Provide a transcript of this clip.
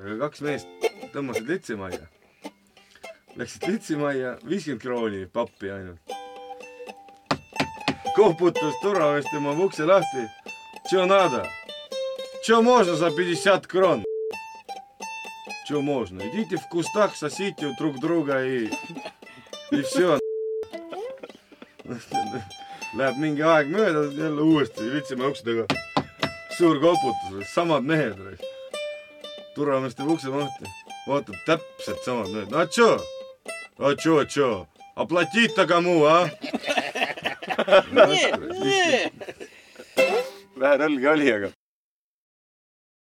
aga kaks meest tõmbasid litsimajja. Läksid litsimajja, viiskümmend krooni pappi ainult. koputas turvamees tema ukse lahti. Че надо? Че можно за 50 крон? Че можно? Идите в кустах, сосите друг друга и, и все. Läheb mingi aeg mööda, jälle uuesti Litsimäe ukse taga. suur koputus, samad mehed. turvamees teeb ukse lahti, vaatab täpselt samad mehed, no tšo, tšo, tšo, aplatita kamu, ah. vähe nalja oli, aga